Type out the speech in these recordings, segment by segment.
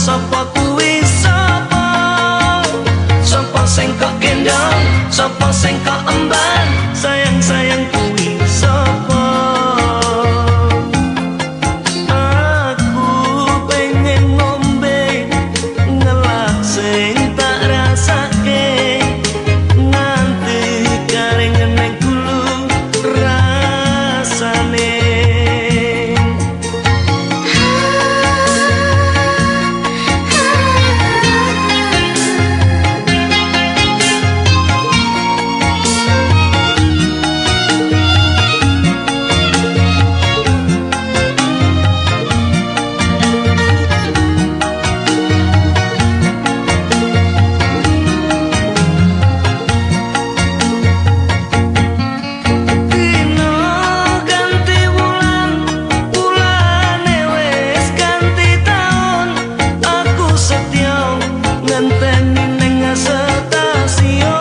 sapa kuwi sapa? Sapa sing kok gendong sapa sing kok emban esa tentación.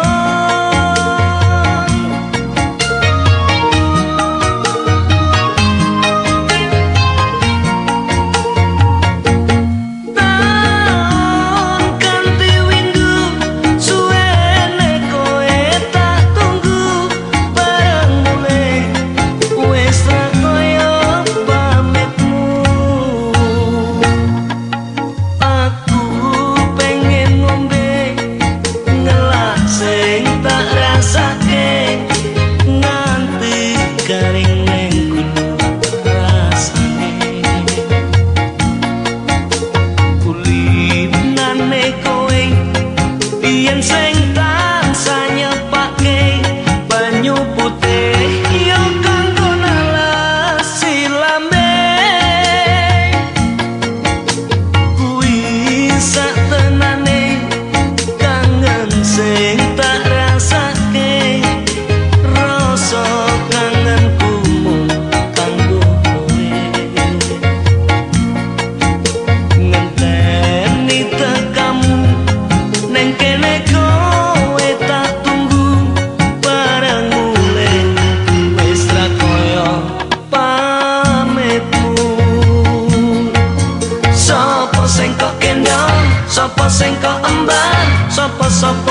Sapa sing kok emban sapa sapa